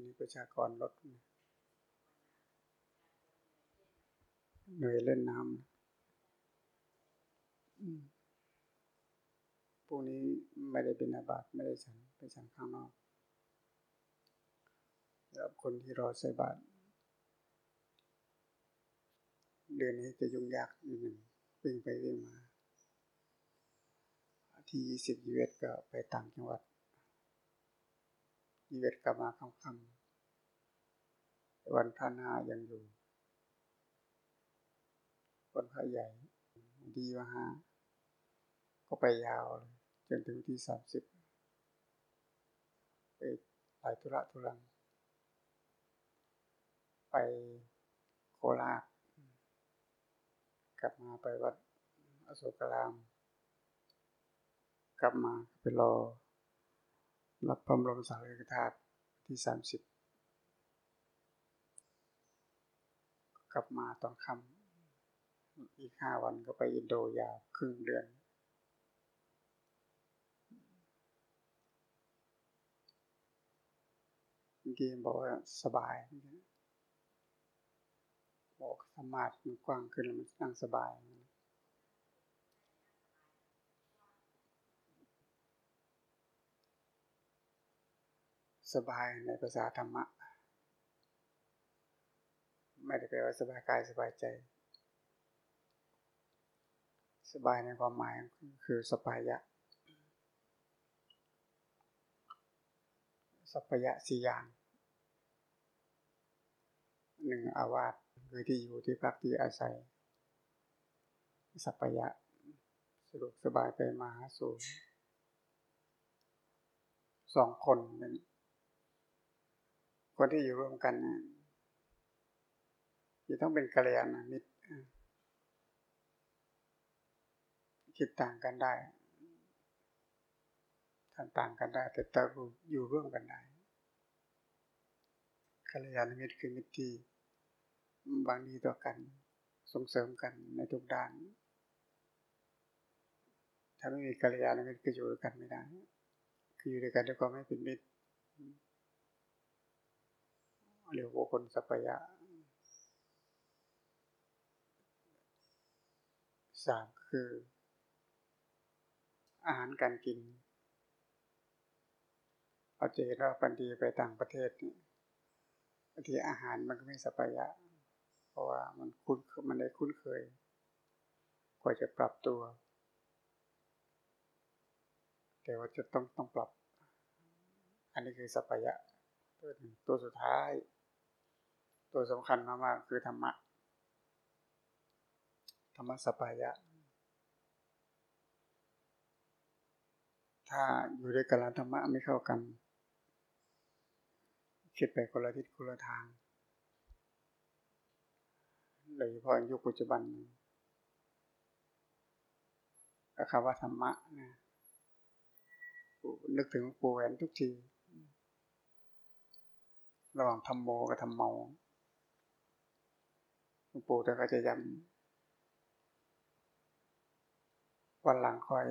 นี้ประชากรลดเหนื่อยเล่นน้ำพวกนี้ไม่ได้เป็นอาบัติไม่ได้ฉันไปฉันข้างนอกแล้วคนที่รอใส่บาตรเดือนนี้จะยุ่งยากนิดหนึ่งวิ่งไปวิ่งมา ที่ยี่สิบยี่เวทก็ไปต่างจังหวัด ยี่เวทกลับมาค่ำวันพระนายังอยู่วันพระใหญ่ดีวะฮะก็ไปยาวเลยจนถึงที่สามสิบไปหลายธุระทุรัง ไปโคราชกลับมาไปวัดอโศกราม กลับมาไปรอ รับพระบรมสารีริกธาตุที่สามสิบกลับมาตอนค่ำอีกห้าวันก็ไปอินโดยาวครึ่งเดือนเมื่อกี้บอกว่าสบายบอกสมาธิมันกว้างขึ้นแล้วมันนั่งสบาย สบายในภาษาธรรมะ ไม่ได้แปลว่าสบายกายสบายใจ สบายในความหมายคือสปายะสัพยะสี่อย่างหนึ่งอาวาสคือที่อยู่ที่พักที่อาศัย สัพยะสะดวกสบายไปมาหาสู่สองคนนั้น คนที่อยู่ร่วมกันจะต้องเป็นกัลยาณมิตรคิดต่างกันได้ทำต่างกันได้ แต่ต่อยู่ร่วมกันได้กัลยาณมิตรคือมิตรที่บางดีต่อกัน ส่งเสริมกันในทุกด้าน ถ้าไม่มีกัลยาณมิตรก็อยู่ด้วยกันไม่ได้ คืออยู่ด้วยกันด้วยความไม่เป็นมิตร เรียกว่าคนสัพยะสามคือ อาหารการกินเราจะเห็นว่าบางทีไปต่างประเทศนี่บางทีอาหารมันก็ไม่สัพยะ เพราะว่ามันคุ้นมันได้คุ้นเคย กว่าจะปรับตัว แต่ว่าจะต้องต้องปรับ อันนี้คือสัพยะตัวหนึ่งตัวสุดท้าย ตัวสำคัญมากๆคือธรรมะ ธรรมะสัพยะ ถ้าอยู่ด้วยกันแล้วธรรมะไม่เข้ากัน คิดไปคนละทิศคนละทางโดยเฉพาะยุคปัจจุบันคำว่าธรรมะนะนึกถึงปูแหวนทุกที ระหว่างธรรมโมกับธรรมเมา หลวงปู่แต่ก็จะย้ำวันหลังคอย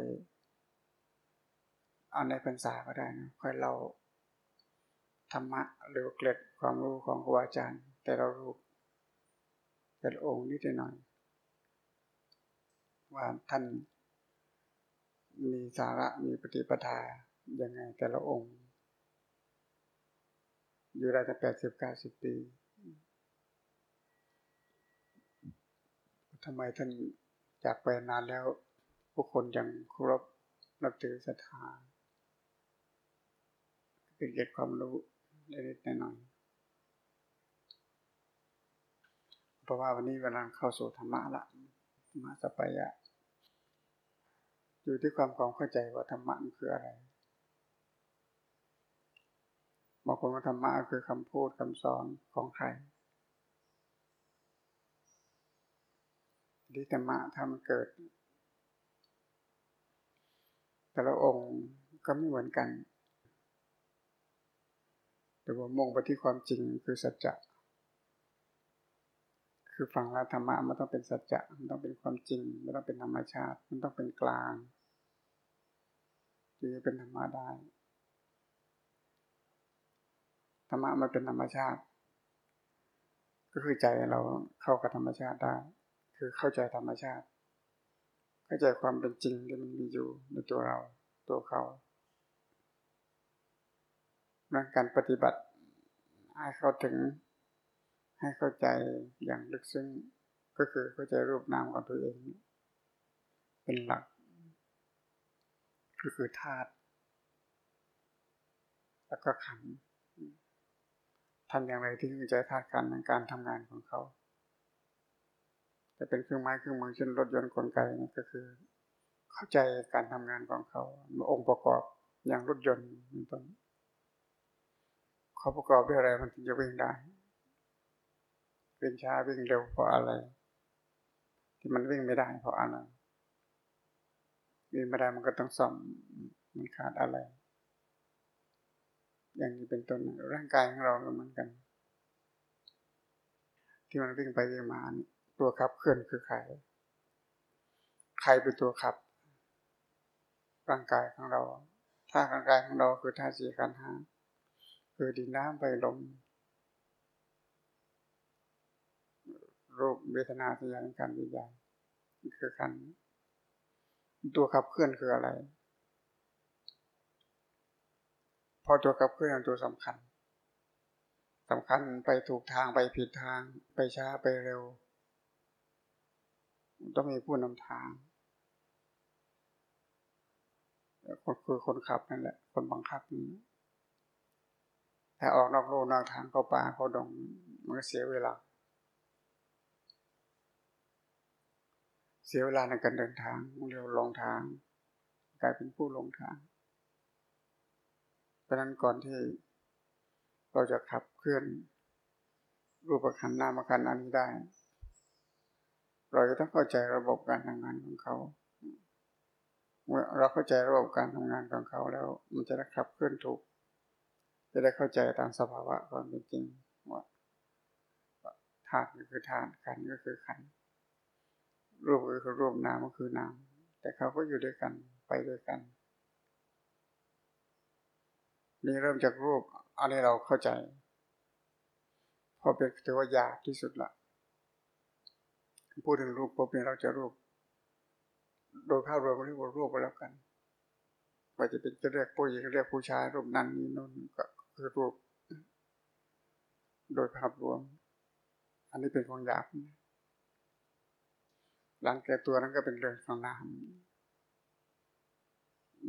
เอาในพรรษาก็ได้นะคอยเล่าธรรมะหรือเกล็ดความรู้ของครูอาจารย์ แต่เรารู้แต่ละองค์นิดหน่อย ว่าท่านมีสาระมีปฏิปทายังไงแต่ละองค์ อยู่ได้แต่แปดสิบเก้าสิบปี ทำไมท่านจากไปนานแล้ว ผู้คนยังเคารพนับถือศรัทธาเป็นเกิดความรู้เล็กๆน้อยเพราะว่าวันนี้เวลาเข้าสู่ธรรมะละมาสปายะ อยู่ที่ความความเข้าใจว่าธรรมะมันคืออะไรบางคนว่าธรรมะคือคำพูดคำสอนของใคร ที่ธรรมะถ้ามันเกิด แต่ละองค์ก็ไม่เหมือนกัน แต่ว่ามุ่งไปที่ความจริงคือสัจจะ คือฟังแล้วธรรมะมันต้องเป็นสัจจะ มันต้องเป็นความจริง มันต้องเป็นธรรมชาติ มันต้องเป็นกลางจึงจะเป็นธรรมะได้ ธรรมะมันเป็นธรรมชาติ ก็คือใจเราเข้ากับธรรมชาติได้ คือเข้าใจธรรมชาติ เข้าใจความเป็นจริงที่มันมีอยู่ในตัวเราตัวเขาเรื่องการปฏิบัติให้เข้าถึง ให้เข้าใจอย่างลึกซึ้งก็คือเข้าใจรูปนามของตัวเอง เป็นหลัก ก็คือธาตุแล้วก็ขันทำอย่างไรที่เข้าใจธาตุขันในการทำงานของเขา จะเป็นเครื่องไม้เครื่องมือเช่นรถยนต์กลไกนี่ก็คือ เข้าใจการทำงานของเขาองค์ประกอบอย่างรถยนต์เป็นต้นเขาประกอบด้วยอะไรมันถึงจะวิ่งได้วิ่งช้าวิ่งเร็วเพราะอะไร ที่มันวิ่งไม่ได้เพราะอะไรวิ่งไม่ได้มันก็ต้องซ่อมมันขาดอะไร อย่างนี้เป็นต้นร่างกายของเราก็เหมือนกัน ที่มันวิ่งไปวิ่งมานี่ ตัวขับเคลื่อนคือใคร ใครเป็นตัวขับ ร่างกายของเราถ้าร่างกายของเราคือธาตุสี่ขันธ์ห้าคือดินน้ำไฟลมรูปเวทนาสัญญาการวิญญาณคือขันตัวขับเคลื่อนคืออะไร พอตัวขับเคลื่อนตัวสำคัญสำคัญไปถูกทางไปผิดทางไปช้าไปเร็ว ต้องมีผู้นำทางคนคือคนขับนั่นแหละ คนบังคับนี้ถ้าออกนอกโลกนอกทางเข้าป่าเข้าดงมันก็เสียเวลา เสียเวลาในการเดินทางเร็วลงทาง กลายเป็นผู้ลงทางเพราะนั้นก่อนที่เราจะขับเคลื่อนรูปขันนามขันอันนี้ได้ เราจะต้องเข้าใจระบบการทำงานของเขาเมื่อเราเข้าใจระบบการทำงานของเขาแล้ว มันจะได้ขับเคลื่อนถูก จะได้เข้าใจตามสภาวะความเป็นจริงว่าธาตุก็คือธาตุขันก็คือขันรูปก็คือรูปนามก็คือนามแต่เขาก็อยู่ด้วยกันไปด้วยกัน นี่เริ่มจากรูปอันนี้เราเข้าใจ พอเป็นถือว่ายากที่สุดละ พูดถึงรูปปุ๊บเนี่ยเราจะรูป โดยภาพรวมเรียกว่ารูปไปแล้วกันว่าจะเป็นจะเรียกผู้หญิงเรียกผู้ชายรูปนั้นนี่นู่นก็คือรูป โดยภาพรวม อันนี้เป็นของหยาบหลังแก่ตัวนั้นก็เป็นเรื่องของนาม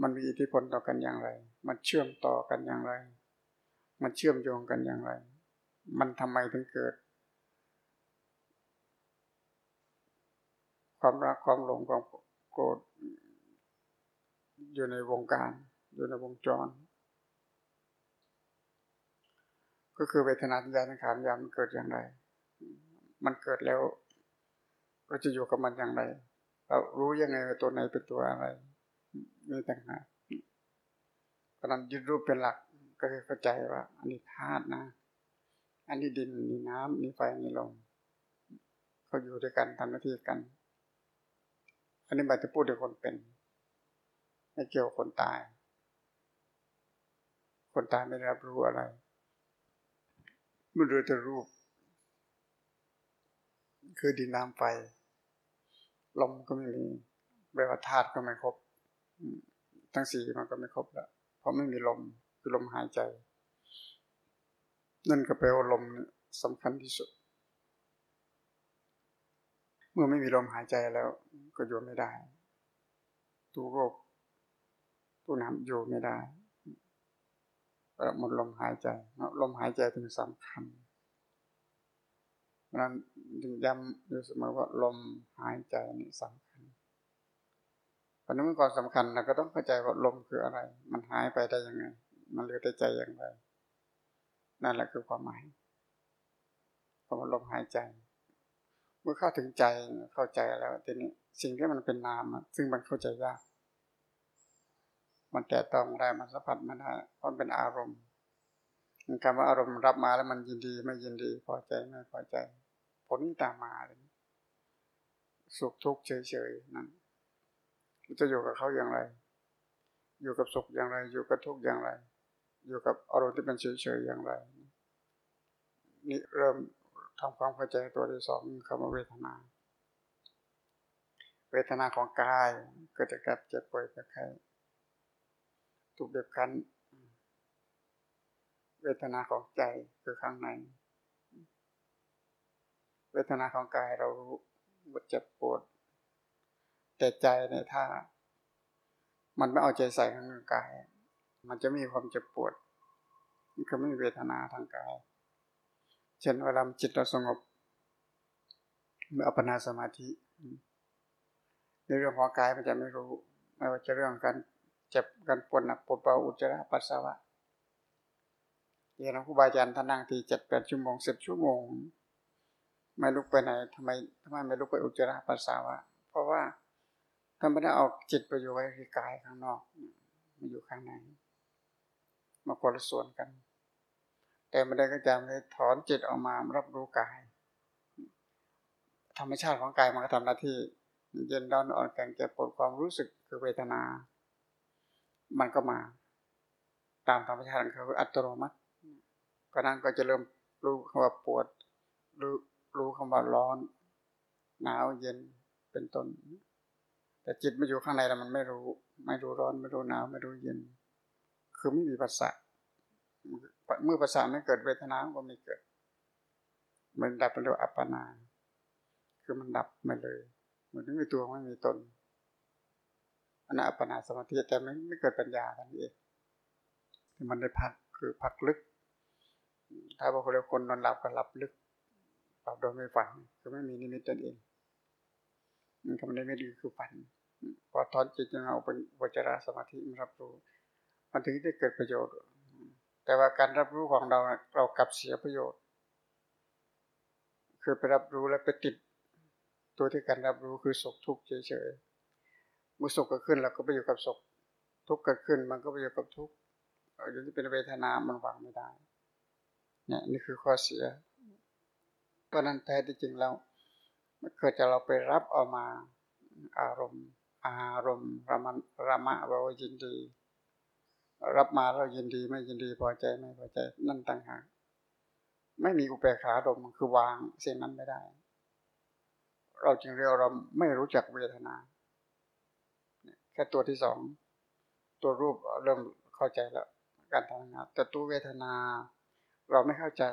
มันมีอิทธิพลต่อกันอย่างไร มันเชื่อมต่อกันอย่างไร มันเชื่อมโยงกันอย่างไร มันทำไมถึงเกิด ความรักความหลงความโกรธอยู่ในวงการ อยู่ในวงจร ก็คือเวทนาสัญญาสังขารยามันเกิดอย่างไร มันเกิดแล้วเราจะอยู่กับมันอย่างไร เรารู้ยังไงว่าตัวไหนเป็นตัวอะไรมีต่างหากเพราะนั้นยึดรูปเป็นหลักก็คือเข้าใจว่า อันนี้ธาตุนะ อันนี้ดินนี่น้ำนี่ไฟนี่ลมเขาอยู่ด้วยกันทำหน้าที่กัน อันนี้หมายถึงพูดถึงคนเป็น ไม่เกี่ยวคนตาย คนตายไม่ได้รับรู้อะไร มันเหลือแต่รูป คือดินน้ำไฟลมก็ไม่มีแปลว่าธาตุก็ไม่ครบ ทั้งสี่มันก็ไม่ครบแล้วเพราะไม่มีลมคือลมหายใจ นั่นก็แปลว่าลมสำคัญที่สุด เมื่อไม่มีลมหายใจแล้ว ก็อยู่ไม่ได้ตูโรคตูน้ำอยู่ไม่ได้หมดลมหายใจลมหายใจเป็นสำคัญนั้นจึงย้ำอยู่เสมอว่าลมหายใจนี่สำคัญเพราะนั้นเมื่อก่อนสำคัญเราก็ต้องเข้าใจว่าลมคืออะไร มันหายไปได้ยังไง มันเหลือแต่ใจอย่างไร นั่นแหละคือความหมายคำว่าลมหายใจ เมื่อเข้าถึงใจเข้าใจแล้วทีนี้สิ่งที่มันเป็นนามซึ่งมันเข้าใจยากมันแตะต้องได้มันสัมผัสมันได้เพราะเป็นอารมณ์คำว่าอารมณ์รับมาแล้วมันยินดีไม่ยินดีพอใจไม่พอใจ ผลตามมาเลยสุขทุกข์เฉยๆนั่นจะอยู่กับเขาอย่างไร อยู่กับสุขอย่างไร อยู่กับทุกข์อย่างไร อยู่กับอารมณ์ที่เป็นเฉยๆอย่างไร นี่เริ่ม ทำความเข้าใจตัวที่สองคำว่าเวทนา เวทนาของกายเกิดจากการเจ็บป่วยจากใครถูกเบียบคั้นเวทนาของใจคือข้างใน เวทนาของกายเรารู้ว่าเจ็บปวด แต่ใจเนี่ยถ้ามันไม่เอาใจใส่ข้างกาย มันจะมีความเจ็บปวดมันก็ไม่มีเวทนาทางกาย เช่นเวลาจิตเราสงบมืออัปปนาสมาธิ ในเรื่องของกายมันจะไม่รู้ ไม่ว่าจะเรื่องการเจ็บการปวดหนักปวดเบาอุจจาระปัสสาวะเห็นครูบาอาจารย์ท่านนั่งทีเจ็ดแปดชั่วโมงสิบชั่วโมง ไม่ลุกไปไหนทำไมทำไมไม่ลุกไปอุจจาระปัสสาวะ เพราะว่าท่านไม่ได้เอาจิตไปอยู่ไว้ที่กายข้างนอกมาอยู่ข้างในมาคนละส่วนกัน แต่ไม่ได้ก็จำเลยถอนจิตออกมารับรู้กาย ธรรมชาติของกายมันก็ทำหน้าที่เย็นร้อนอ่อนแข็งเจ็บปวดความรู้สึกคือเวทนา มันก็มา ตามธรรมชาติของเขาอัตโนมัติก็นั้นก็จะเริ่มรู้คำว่าปวด รู้รู้คำว่าร้อน หนาวเย็นเป็นต้น แต่จิตมาอยู่ข้างในแล้วมันไม่รู้ ไม่รู้ร้อน ไม่รู้หนาว ไม่รู้เย็น คือไม่มีภาษา เมื่อภาษาไม่เกิดเวทนาก็ไม่เกิด มันดับเป็นเรียกอัปปนา คือมันดับไม่เลย มันไม่มีตัวไม่มีตนอันนั้นอัปปนาสมาธิแต่ไม่ไม่เกิดปัญญาทันเองที่มันได้พักคือพักลึก ถ้าบางคนคนนอนหลับก็หลับลึกหลับโดยไม่ฝันก็ไม่มีนิมิตตนเองมันก็ไม่ได้ไม่ดีคือฝันพอทอนจิตยังเอาเป็นวจระสมาธิมันรับรู้มันถึงได้เกิดประโยชน์ แต่ว่าการรับรู้ของเราเรากลับเสียประโยชน์ คือไปรับรู้แล้วไปติดตัวที่การรับรู้คือสุขทุกข์เฉยๆเมื่อสุขเกิดขึ้นเราก็ไปอยู่กับสุขทุกข์เกิดขึ้นมันก็ไปอยู่กับทุกข์อยู่ที่เป็นเวทนามันวางไม่ได้เนี่ยนี่คือข้อเสียเพราะนั้นแท้ที่จริงแล้วมันเกิดจากเราไปรับเอามาอารมณ์ อารมณ์ระมันระมะว่ายินดี รับมาเรายินดีไม่ยินดีพอใจไม่พอใจนั่นต่างหากไม่มีอุเบกขาดมคือวางเสิ่งนั้นไม่ได้ เราจึงเรียกเราไม่รู้จักเวทนาแค่ตัวที่สองตัวรูปเริ่มเข้าใจแล้วการทำงานแต่ตัวเวทนา เราไม่เข้าใจ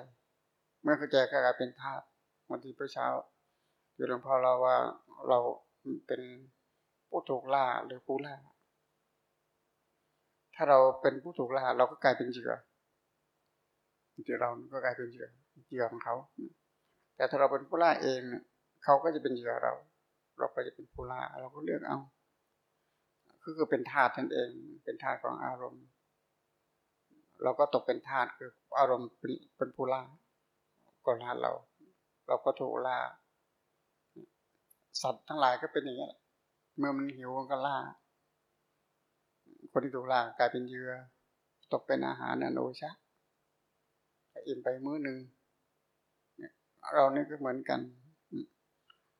เมื่อเข้าใจก็กลายเป็นธาตุวันที่พระเช้าอยู่หลวงพ่อเราว่าเราเป็นผู้ถูกล่าหรือผู้ล่า ถ้าเราเป็นผู้ถูกล่าเราก็กลายเป็นเหยื่อเหยื่อเราก็กลายเป็นเหยื่อเหยื่อของเขา แต่ถ้าเราเป็นผู้ล่าเองเขาก็จะเป็นเหยื่อเรา เราก็จะเป็นผู้ล่าเราก็เลือกเอาก็คือเป็นธาตุท่านเอง เป็นธาตุของอารมณ์ เราก็ตกเป็นทาสคืออารมณ์เป็นเป็นผู้ล่าก็ล่าเรา เราก็ถูกล่า สัตว์ทั้งหลายก็เป็นอย่างนี้เมื่อมันหิวมันก็ล่า คนที่ถูกล่ากลายเป็นเหยื่อตกเป็นอาหารนันโอชะอิ่มไปมื้อหนึ่งเรานี่ก็เหมือนกัน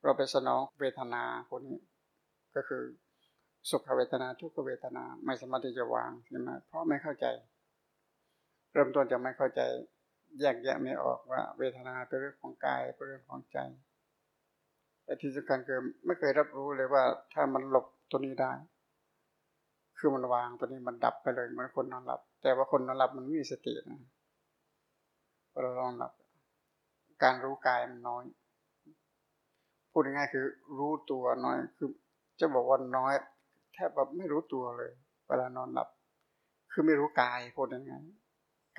เราไปสนองเวทนาคนนี้ ก็คือสุขเวทนาทุกขเวทนาไม่สามารถที่จะวางใช่ไหมเพราะไม่เข้าใจ เริ่มต้นจะไม่เข้าใจ แยกแยะไม่ออกว่า เวทนาเป็นเรื่องของกายเป็นเรื่องของใจแต่ที่สำคัญคือไม่เคยรับรู้เลยว่าถ้ามันหลบตัวนี้ได้ คือมันวางตัวนี้มันดับไปเลยเหมือนคนนอนหลับ แต่ว่าคนนอนหลับมันไม่มีสตินะเราลองหลับ การรู้กายมันน้อย พูดง่ายๆคือ รู้ตัวน้อยคือ จะบอกว่าน้อย แทบแบบไม่รู้ตัวเลย เวลานอนหลับ คือไม่รู้กายพูดง่าย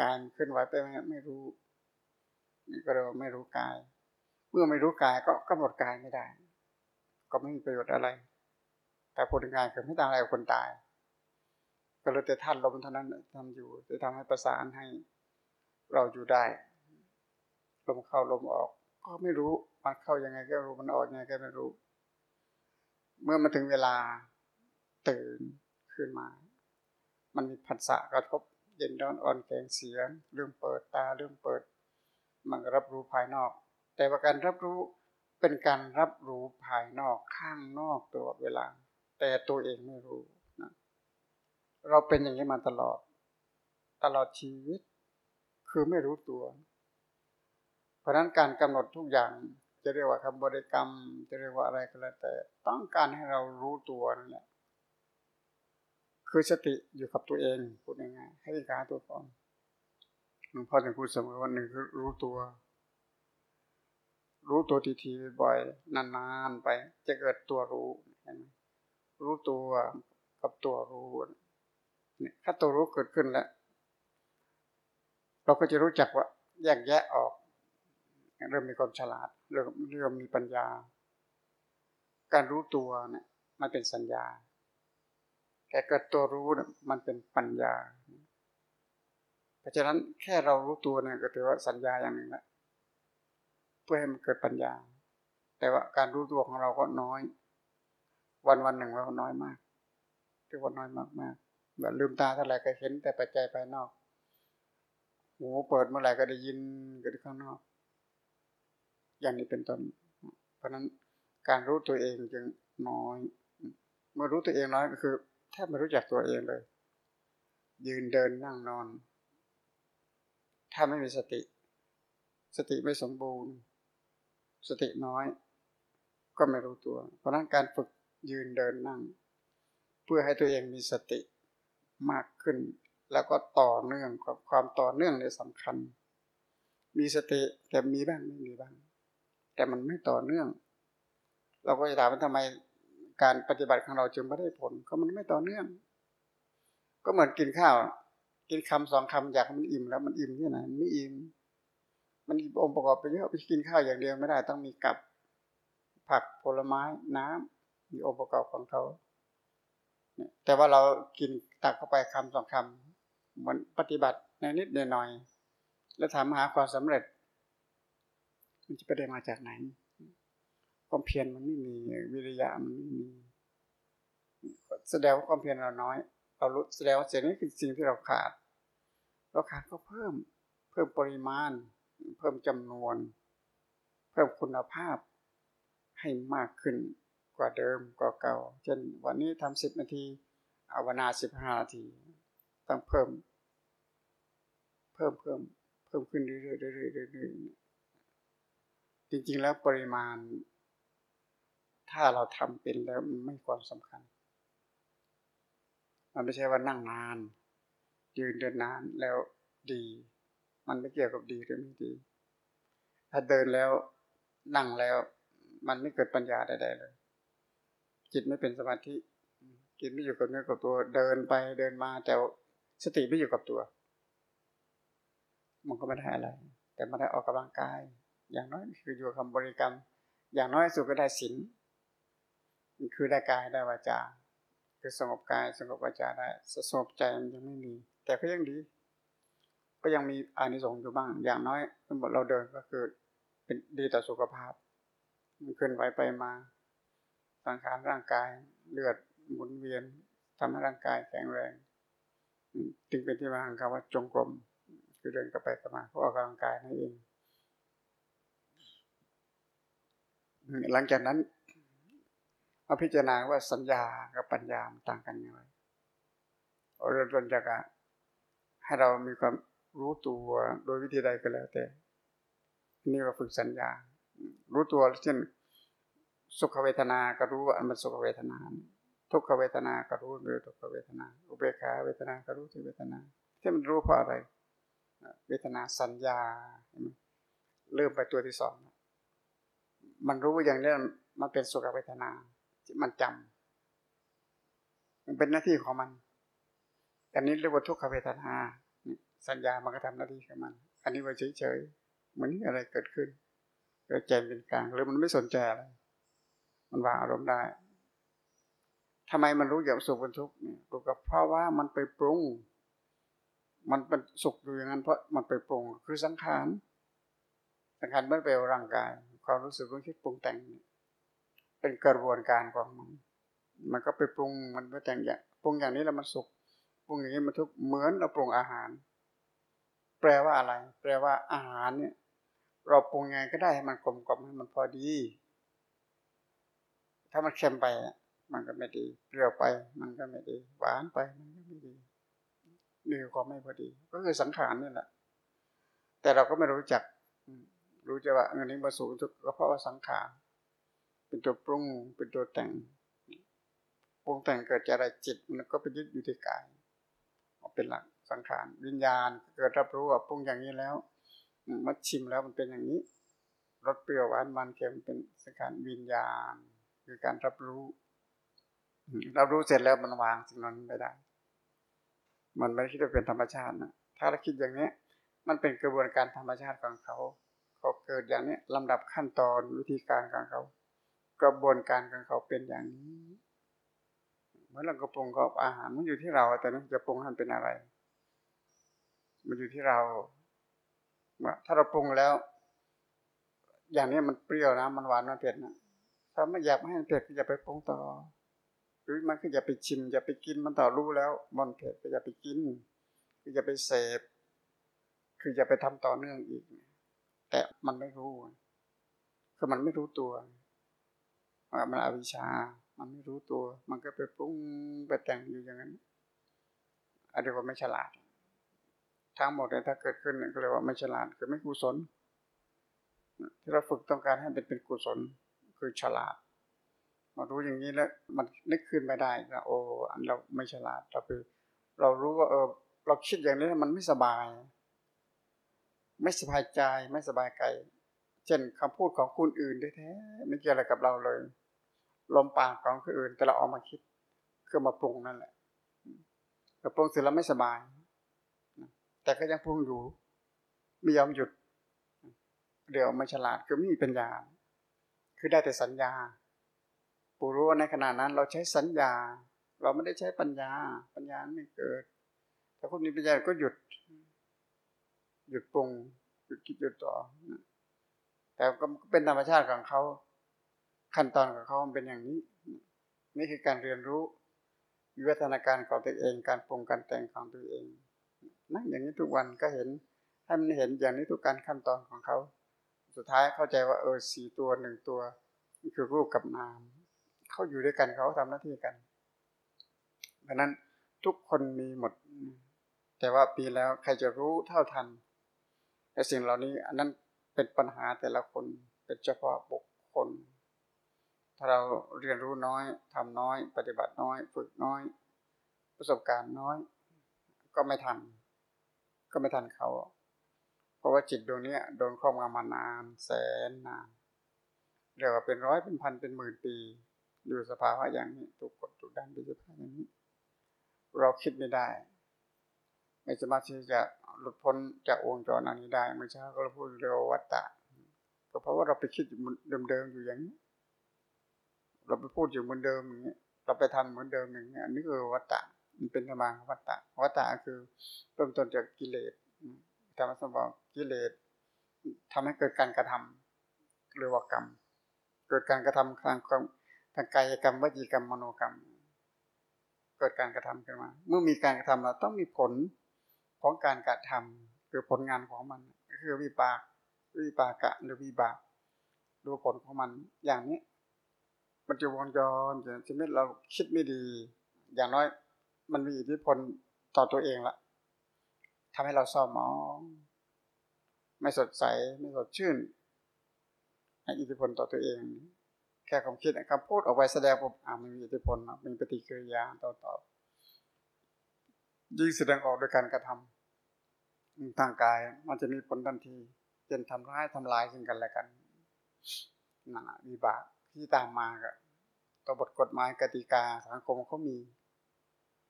การเคลื่อนไหวไปไม่รู้นี่ก็เรียกว่าไม่รู้กาย เมื่อไม่รู้กายก็กำหนดกายไม่ได้ ก็ไม่มีประโยชน์อะไร แต่พูดง่ายคือไม่ต่างอะไรกับคนตาย ก็เลยแต่ท่านลมเท่านั้นทำอยู่จะทำให้ประสานให้เราอยู่ได้ ลมเข้าลมออก ก็ไม่รู้มันเข้ายังไงก็รู้มันออกยังไงก็ไม่รู้ เมื่อมาถึงเวลาตื่นขึ้นมา มันมีผัสสะกระทบเย็นร้อนอ่อนแข็งเสียงเรื่องเปิดตาเรื่องเปิด มันรับรู้ภายนอก แต่ว่าการรับรู้เป็นการรับรู้ภายนอกข้างนอกตลอดเวลา แต่ตัวเองไม่รู้ เราเป็นอย่างนี้มาตลอด ตลอดชีวิต คือไม่รู้ตัว เพราะนั้นการกำหนดทุกอย่างจะเรียกว่าคำบริกรรม จะเรียกว่าอะไรก็แล้วแต่ ต้องการให้เรารู้ตัวนั่นแหละคือสติอยู่กับตัวเองพูดง่ายๆให้การตัวก่อนหลวงพ่อจะพูดเสมอวันหนึ่งคือรู้ตัว รู้ตัวทีๆบ่อยนานๆไป จะเกิดตัวรู้เห็นไหมรู้ตัวกับตัวรู้ ถ้าตัวรู้เกิดขึ้นแล้ว เราก็จะรู้จักว่า แยกแยะออก เริ่มมีความฉลาด เริ่มเริ่มมีปัญญา การรู้ตัวเนี่ยมันเป็นสัญญาแก่เกิดตัวรู้เนี่ยมันเป็นปัญญา เพราะฉะนั้นแค่เรารู้ตัวเนี่ยก็ถือว่าสัญญาอย่างหนึ่งละเพื่อให้มันเกิดปัญญา แต่ว่าการรู้ตัวของเราก็น้อย วันวันหนึ่งเราน้อยมากถือว่าน้อยมากมาก ลืมตาเท่าไหร่ก็เห็นแต่ปัจจัยภายนอก หูเปิดเมื่อไหร่ก็ได้ยินกิดข้างนอก อย่างนี้เป็นต้น เพราะนั้นการรู้ตัวเองจึงน้อย เมื่อรู้ตัวเองน้อยก็คือแทบไม่รู้จักตัวเองเลย ยืนเดินนั่งนอน ถ้าไม่มีสติ สติไม่สมบูรณ์ สติน้อย ก็ไม่รู้ตัว เพราะนั้นการฝึกยืนเดินนั่ง เพื่อให้ตัวเองมีสติ มากขึ้น แล้วก็ต่อเนื่องความต่อเนื่องเนี่ยสำคัญ มีสติแต่มีบ้างไม่มีบ้าง แต่มันไม่ต่อเนื่อง เราก็จะถามว่าทำไมการปฏิบัติของเราจึงไม่ได้ผลก็มันไม่ต่อเนื่อง ก็เหมือนกินข้าว กินคำสองคำอยากมันอิ่มแล้วมันอิ่มที่ไหนไม่อิ่มมันองค์ประกอบไปเยอะไปกินข้าวอย่างเดียวไม่ได้ต้องมีกับผักผลไม้น้ำมีองค์ประกอบของเขาแต่ว่าเรากิน ตักเข้าไปคำสองคำมันปฏิบัติในนิดหน่อย แล้วถามหาความสำเร็จ มันจะไปได้มาจากไหนความเพียรมันไม่มีวิริยะมันไม่มีแสดงว่าความเพียรเราน้อย เรารู้แสดงว่าสิ่งนี้คือสิ่งที่เราขาด เราขาดก็เพิ่ม เพิ่มปริมาณ เพิ่มจำนวน เพิ่มคุณภาพ ให้มากขึ้นกว่าเดิมกว่าเก่า เช่น วันนี้ทำสิบนาที อาวนาสิบห้านาทีต้องเพิ่ม เพิ่มเพิ่มเพิ่มขึ้นเรื่อยๆเรื่อยๆเรื่อยๆจริงๆแล้วปริมาณ ถ้าเราทำเป็นแล้วไม่ความสำคัญ มันไม่ใช่ว่านั่งนาน ยืนเดินนานแล้วดี มันไม่เกี่ยวกับดีหรือไม่ดี ถ้าเดินแล้วนั่งแล้ว มันไม่เกิดปัญญาใดๆเลย จิตไม่เป็นสมาธิ จิตไม่อยู่กับเนื้อกับตัวเดินไปเดินมาแต่สติไม่อยู่กับตัว มันก็ไม่ได้อะไร แต่ไม่ได้ออกกำลังกาย อย่างน้อยคืออยู่คำบริกรรม อย่างน้อยสุดก็ได้ศีลคือได้กายได้วาจาคือสงบกายสงบวาจาได้สงบใจมันยังไม่มี แต่ก็ยังดี ก็ยังมีอานิสงส์อยู่บ้าง อย่างน้อยเราเดินก็คือเป็นดีต่อสุขภาพมันเคลื่อนไหวไปมาสังขารร่างกายเลือด หมุนเวียนทำให้ร่างกายแข็งแรงจึงเป็นที่มาของคำว่าจงกรมคือเดินกลับไปกลับมาเพราะออกกำลังกายนั่นเอง หลังจากนั้นมาพิจารณาว่าสัญญากับปัญญาต่างกันยังไงเริ่มต้นจากให้เรามีความรู้ตัวโดยวิธีใดก็แล้วแต่ นี่เราฝึกสัญญา รู้ตัวเช่นสุขเวทนาก็รู้ว่ามันสุขเวทนา ทุกขเวทนาก็รู้ด้วยทุกขเวทนา อุเบกขาเวทนาก็รู้ที่เวทนาที่มันรู้เพราะอะไร เวทนาสัญญาเริ่มไปตัวที่สองมันรู้อย่างนี้มันเป็นสุขเวทนาที่มันจำมันเป็นหน้าที่ของมัน อันนี้เรียกว่าทุกขเวทนา สัญญามันก็ทำหน้าที่ของมัน อันนี้ว่าเฉยๆเหมือนอะไรเกิดขึ้นก็ใจเป็นกลางหรือมันไม่สนใจอะไรมันวางอารมณ์ได้ ทำไมมันรู้อย่างสุขเป็นทุกข์เนี่ยเกับเพราะว่ามันไปปรุง มันเป็นสุขอยู่อย่างนั้นเพราะมันไปปรุงคือสังขารสังขารไม่ไปร่างกาย ความรู้สึกรู้คิดปรุงแต่ง เป็นกระบวนการของมันมันก็ไปปรุงมันไปแต่งอย่างปรุงอย่างนี้แล้วมันสุกปรุงอย่างนี้มันทุกข์เหมือนเราปรุงอาหาร แปลว่าอะไร แปลว่าอาหารเนี่ย เราปรุงยังไงก็ได้ให้มันกลมกล่อมให้มันพอดี ถ้ามันเค็มไป มันก็ไม่ดี เปรี้ยวไป มันก็ไม่ดี หวานไป มันก็ไม่ดีนี่คือความไม่พอดี ก็คือสังขารนี่แหละ แต่เราก็ไม่รู้จัก รู้จะว่าเงินนี้มาสูงสุดก็เพราะว่าสังขาร เป็นตัวปรุง เป็นตัวแต่ง ปรุงแต่งเกิดจากอะไรจิต มันก็ไปยึดอยู่ที่กาย เป็นหลักสังขาร วิญญาณ เกิดรับรู้ว่าปรุงอย่างนี้แล้วมาชิมแล้วมันเป็นอย่างนี้ รสเปรี้ยวหวานมันเค็มเป็นสังขารวิญญาณ คือการรับรู้ เรับรู้เสร็จแล้วมันวางสิ่งนั้นไม่ได้ มันไม่คิดว่าเป็นธรรมชาตินะถ้าเราคิดอย่างนี้มันเป็นกระบวนการธรรมชาติของเขาเขาเกิดอย่างนี้ลำดับขั้นตอนวิธีการของเขา กระบวนการของเขาเป็นอย่างนี้เมื่อเรากระปรุงกับอาหารมันอยู่ที่เรา แต่นั้นจะปรุงให้มันเป็นอะไร มันอยู่ที่เราถ้าเราปรุงแล้ว อย่างนี้มันเปรี้ยวนะมันหวานมันเผ็ดนะถ้าไม่อยากให้มันเผ็ดก็อย่าไปปรุงต่อ รือมันก็อย่าไปชิมอย่าไปกินมันต่อรู้แล้วมันเผ็ดก็อย่าไปกินก็ออย่าไปเสพคืออย่าไปทำต่อเนื่องอีก แต่มันไม่รู้คือมันไม่รู้ตัวมันอวิชา มันไม่รู้ตัว มันก็ไปปรุงไปแต่งอยู่อย่างนั้นอันนี้ว่าไม่ฉลาด ทั้งหมดเลยถ้าเกิดขึ้นก็เรียกว่าไม่ฉลาดคือไม่กุศลที่เราฝึกต้องการให้เป็นเป็นกุศลคือฉลาด มารู้อย่างนี้แล้วมันนึกขึ้นไม่ได้นะโอ้อันเราไม่ฉลาดเราไปเรารู้ว่าเออเราคิดอย่างนี้มันไม่สบาย ไม่สบายใจไม่สบายกายเช่นคำพูดของคนอื่นแท้ๆไม่เกี่ยวอะไรกับเราเลย ลมปากของคนอื่น แต่เราออกมาคิดคือมาปรุงนั่นแหละเราปรุงเสร็จแล้วไม่สบาย แต่ก็ยังปรุงอยู่ไม่ยอมหยุด เดี๋ยวไม่ฉลาดคือไม่มีปัญญา คือได้แต่สัญญา ปูรู้ในขณะนั้นเราใช้สัญญา เราไม่ได้ใช้ปัญญา ปัญญาไม่เกิด ถ้าคนมีปัญญาก็หยุด หยุดปรุงหยุดคิดหยุดต่อ แต่ก็เป็นธรรมชาติของเขา ขั้นตอนของเขาเป็นอย่างนี้ นี่คือการเรียนรู้วิวัฒนาการของตัวเอง การปรุงการแต่งของตัวเอง นั่งอย่างนี้ทุกวันก็เห็นให้มันเห็นอย่างนี้ทุกการขั้นตอนของเขา สุดท้ายเข้าใจว่าเออสี่ตัวหนึ่งตัวนี่คือรูปกับนาม เขาอยู่ด้วยกันเขาทำหน้าที่กันเพราะนั้นทุกคนมีหมด แต่ว่าปีแล้วใครจะรู้เท่าทันแต่สิ่งเหล่านี้ อันนั้นเป็นปัญหาแต่ละคนเป็นเฉพาะบุคคล ถ้าเราเรียนรู้น้อยทำน้อย ปฏิบัติน้อย ฝึกน้อย ประสบการณ์น้อย ก็ไม่ทัน ก็ไม่ทันเขา เพราะว่าจิตดวงนี้โดนครอบงำมานาน แสนนานเรียกว่าเป็นร้อยเป็นพันเป็นหมื่นปี อยู่สภาวะอย่างนี้ถูกกดถูกดันไปสภาวะอย่างนี้ เราคิดไม่ได้ ไม่สามารถที่จะหลุดพ้นจากวงจรอันนี้ได้เมื่อเช้าก็พูดเรียกวัตตะก็เพราะว่าเราไปคิดอยู่เดิมๆอยู่อย่างนี้ เราไปพูดอยู่เหมือนเดิมอย่างนี้เราไปทำเหมือนเดิมอย่างนี้อันนี้คือวัตตะมันเป็นธรรมะวัตตะวัตตะคือเริ่มต้นจากกิเลสธรรมสมบัติกิเลสทำให้เกิดการกระทำเรียกว่ากรรม เกิดการกระทำทางความ ทางกายกรรมวจีกรรมมโนกรรม เกิดการกระทำขึ้นมา เมื่อมีการกระทำเราต้องมีผลของการกระทำคือผลงานของมันคือวิปากวิปากะหรือวิบากดูผลของมัน อย่างนี้มันจะวงจรอย่างชีวิตเราคิดไม่ดี อย่างน้อย มันมีอิทธิพลต่อตัวเองละทำให้เราเศร้าหมอง ไม่สดใส ไม่สดชื่นให้อิทธิพลต่อตัวเอง แค่ความคิดคำพูดออกไปแสดงผมอ่ามันมีอิทธิพลมีปฏิกิริยาต่อตอบยิ่งแสดงออกโดยการกระทำทางกาย มันจะมีผลทันทีเช่นทำร้ายทำลายซึ่งกันและกันนั่นวิบากที่ตามมาก็ตัวบทกฎหมายกติกาสังคมเขามี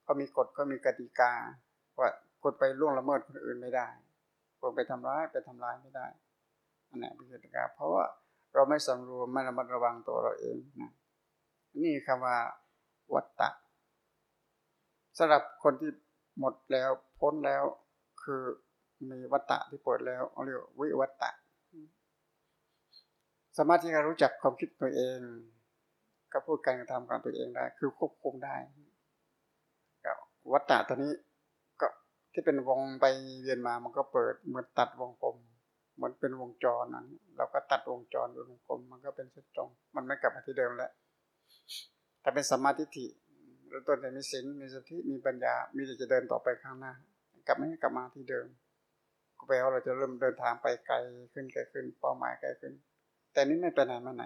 เขามีกฎเขามีกติกาว่ากฎไปล่วงละเมิดคนอื่นไม่ได้กฎไปทำร้ายไปทำลายไม่ได้อันนี้เป็นกติกาเพราะว่า เราไม่สำรวมไม่ระมัดระวังตัวเราเองนะนี่คำว่าวัตตะสำหรับคนที่หมดแล้วพ้นแล้วคือมีวัตตะที่เปิดแล้วเรียกวิวัตตะสามารถที่จะรู้จักความคิดตัวเองก็พูดการกระทำของตัวเองได้ คือควบคุมได้กับวัตตะตัวนี้ก็ที่เป็นวงไปเวียนมามันก็เปิดเหมือนตัดวงกลม มือนเป็นวงจรนั้น เราก็ตัดวงจรวงกลมมันก็เป็นเส้นตรง มันไม่กลับมาที่เดิมแล้วแต่เป็นสมาธิเริ่มต้นจะมีศีลมีสติมีปัญญา มีแต่จะเดินต่อไปข้างหน้า กลับไม่กลับมาที่เดิมก็แปลว่าเราจะเริ่มเดินทางไปไกลขึ้นไกลขึ้น เป้าหมายไกลขึ้น แต่นี้ไม่ไปไหนมาไหน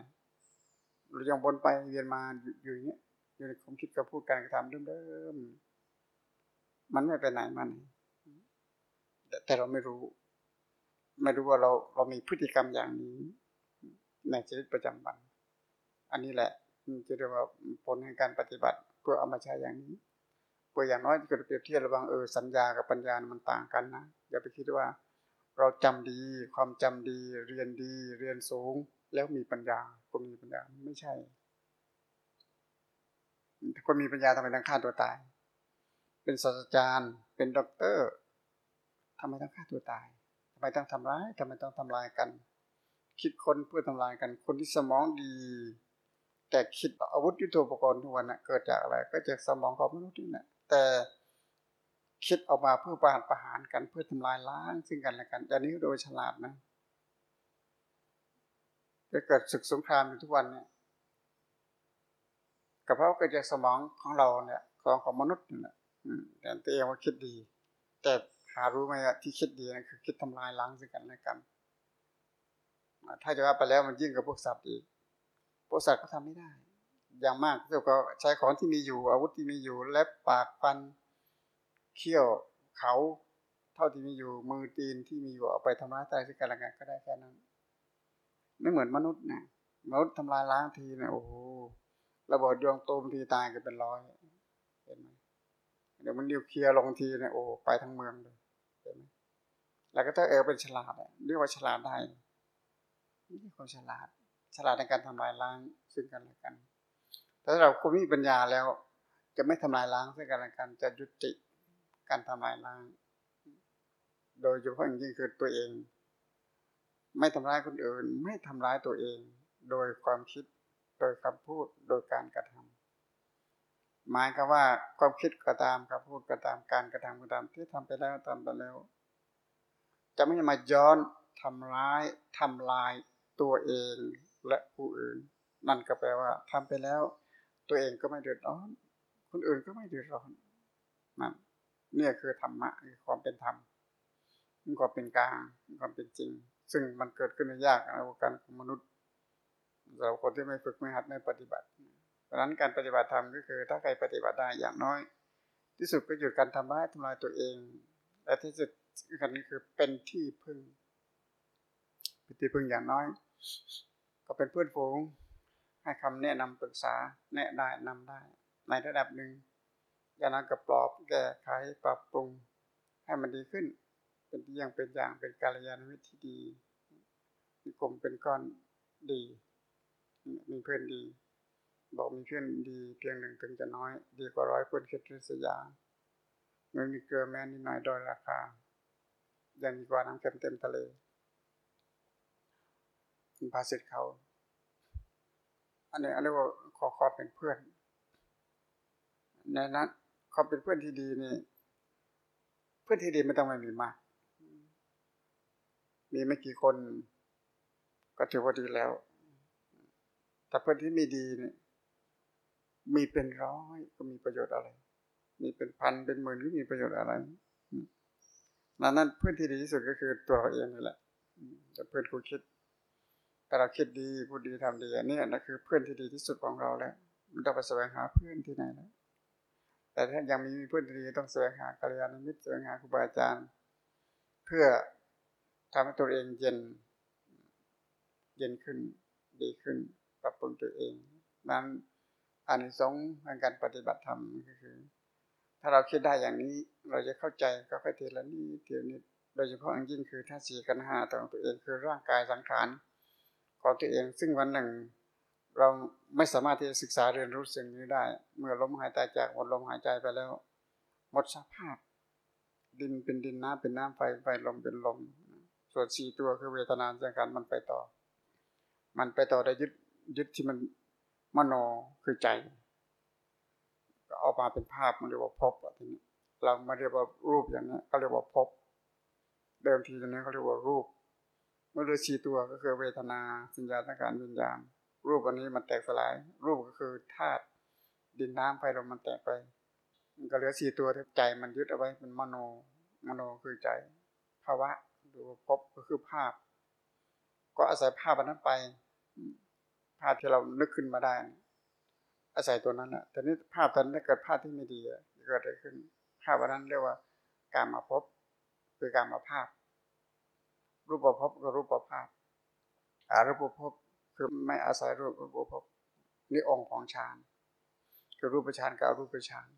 เรายังวนไปเวียนมาอยู่อย่างเงี้ยอยู่ในความคิดกับพูดการกระทำเดิมๆมันไม่ไปไหนมาไหนแต่เราไม่รู้ ไม่รู้ว่าเราเรามีพฤติกรรมอย่างนี้ ในชีวิตประจำวัน อันนี้แหละจะเรียกว่าผลแห่งการปฏิบัติเพื่อเอามาใช้อย่างนี้เพื่ออย่างน้อยก็เปรียบเทียบระหว่างเออสัญญากับปัญญามันต่างกันนะอย่าไปคิดว่า เราจำดี ความจำดี เรียนดี เรียนสูง แล้วมีปัญญาคนมีปัญญาไม่ใช่คนมีปัญญาทำไมต้องฆ่าตัวตาย เป็นศาสตราจารย์ เป็นด็อกเตอร์ทำไมต้องฆ่าตัวตาย ไมต้องทำร้ายทำไมต้องทำลายกัน คิดค้นเพื่อทำลายกัน คนที่สมองดี แต่คิดอาวุธยุทโธปกรณ์ทุกวันนะเกิดจากอะไร ก็จากสมองของมนุษย์นี่แหละแต่คิดออกมาเพื่อประหารประหารกันเพื่อทำลายล้างซึ่งกันและกันแต่นี้โดยฉลาดนะจะเกิดศึกสงครามอยู่ทุกวันเนี่ยก็เพราะเกิดจากสมองของเราเนี่ยของของมนุษย์นี่แหละแต่ตัวเองว่าคิดดี แต่ หารู้ไหมว่าที่คิดดีนั่นคือคิดทำลายล้างซึ่งกันและกัน ถ้าจะว่าไปแล้วมันยิ่งกับพวกสัตว์อีก พวกสัตว์ก็ทำไม่ได้ อย่างมากก็ใช้ของที่มีอยู่ อาวุธที่มีอยู่เล็บปากฟันเขี้ยวเขาเท่าที่มีอยู่มือตีนที่มีอยู่เอาไปทำร้ายตายซึ่งกันและกันก็ได้แค่นั้น ไม่เหมือนมนุษย์นะมนุษย์ทำลายล้างทีเนี่ยโอ้โหระเบิดดวงตูมทีตายกันเป็นร้อยเห็นไหมเดี๋ยวมันนิวเคลียร์ลงทีเนี่ยโอ้ไปทั้งเมืองเลย เห็นไหมแล้วก็ถ้าเออเป็นฉลาดเรียกว่าฉลาดได้นี่ความฉลาด ฉลาดในการทำลายล้างซึ่งกันและกันถ้าเราคุณมีปัญญาแล้ว จะไม่ทำลายล้างซึ่งกันและกัน จะยุติการทำลายล้าง โดยเฉพาะอย่างยิ่งคือตัวเอง ไม่ทำร้ายคนอื่น ไม่ทำร้ายตัวเอง โดยความคิด โดยคำพูด โดยการกระทำ หมายก็ว่าความคิดก็ตามคำพูดก็ตามการกระทำก็ตามที่ทำไปแล้วทำไปแล้ว จะไม่มาย้อนทำร้ายทำลายตัวเองและผู้อื่น นั่นก็แปลว่าทำไปแล้ว ตัวเองก็ไม่เดือดร้อน คนอื่นก็ไม่เดือดร้อนนั่นเนี่ยคือธรรมะคือความเป็นธรรมความเป็นกลางความเป็นจริง ซึ่งมันเกิดขึ้นยากในวงการของมนุษย์สำหรับคนที่ไม่ฝึกไม่หัดไม่ปฏิบัติ ราะนั้นการปฏิบัติธรรมก็คือ ถ้าใครปฏิบัติได้อย่างน้อย ที่สุดก็หยุดการทำร้ายทำลายตัวเอง และที่สุดอันคือเป็นที่พึ่งเป็นที่พึ่งอย่างน้อย ก็เป็นเพื่อนฝูงให้คำแนะนำปรึกษาแนะได้นำได้ ในระดับหนึ่งอย่างนั้นก็ปลอบแก้ไขปรับปรุง ให้มันดีขึ้น เป็นที่ยังเป็นอย่างเป็นกาลยานมิตรที่ดีมีกลมเป็นก้อนดีมีเพื่อนดี บอกมีเพื่อนดีเพียงหนึ่งถึงจะน้อย ดีกว่าร้อยเพื่อนคิดริษยาไม่มีเกลือแม้นิดหน่อยโดยราคายังดีกว่าน้ำเค็มเต็มทะเลเป็นภาษิตเขา อันนี้อันนี้ว่าขอขอเป็นเพื่อน ในนั้นควาเป็นเพื่อนที่ดีนี่ เพื่อนที่ดีไม่ต้องไม่มีมาก มีไม่กี่คน ก็ถือว่าดีแล้ว แต่เพื่อนที่ไม่ดีเนี่ย มีเป็นร้อยก็มีประโยชน์อะไร มีเป็นพันเป็นหมื่นก็มีประโยชน์อะไรนั้นนั้นเพื่อนที่ดีที่สุดก็คือตัวเราเองนี่แหละแต่เพื่อนคูคิด แต่เราคิดดีพูดดีทำดีอันนี้นั่นคือเพื่อนที่ดีที่สุดของเราแล้วมันต้องไปแสวงหาเพื่อนที่ไหนแล้วแต่ถ้ายังมีเพื่อนดีต้องแสวงหากัลยาณมิตรแสวงหาครูบาอาจารย์ เพื่อทำให้ตัวเองเย็น เย็นขึ้น ดีขึ้นปรับปรุงตัวเองนั้น อานิสงส์ในการปฏิบัติธรรมก็คือ ถ้าเราคิดได้อย่างนี้เราจะเข้าใจก็ค่อยทีละนิดทีละนิดโดยเฉพาะอย่างยิ่งคือท่าสี่กันห้าของตัวเองคือร่างกายสังขารของตัวเองซึ่งวันหนึ่ง เราไม่สามารถที่จะศึกษาเรียนรู้สิ่งนี้ได้ เมื่อลมหายใจจากหมดลมหายใจไปแล้ว หมดสภาพ ดินเป็นดินน้ำเป็นน้ำไฟไฟลมเป็นลม ส่วนสี่ตัวคือเวทนาสังการมันไปต่อ มันไปต่อได้ยึดยึดที่มัน มโนคือใจก็ออกมาเป็นภาพมันเรียกว่าพบทีนี้เรามาเรียกว่ารูปอย่างนี้ก็เรียกว่าพบ เดิมทีตรงนี้เขาเรียกว่ารูป เมื่อเรือสี่ตัวก็คือเวทนาสัญญาสังการวิญญาณ รูปอันนี้มันแตกสลาย รูปก็คือธาตุดินน้ำไฟลมมันแตกไป มันก็เหลือสี่ตัวที่ใจมันยึดเอาไว้เป็นมโน มโนคือใจ ภาวะรูปภพก็คือภาพ ก็อาศัยภาพอันนั้นไป ภาพที่เรานึกขึ้นมาได้ อาศัยตัวนั้นแหละแต่นี้ภาพตอนนั้นเกิดภาพที่ไม่ดีเกิดอะไรขึ้น ภาพอันนั้นเรียกว่าการมาพบคือการมาภาพ รูปภพบกับรูปประภาพอารูปภพคือไม่อาศัยรูปรูปภพนี่องค์ของฌานคือรูปฌานกับรูปฌาน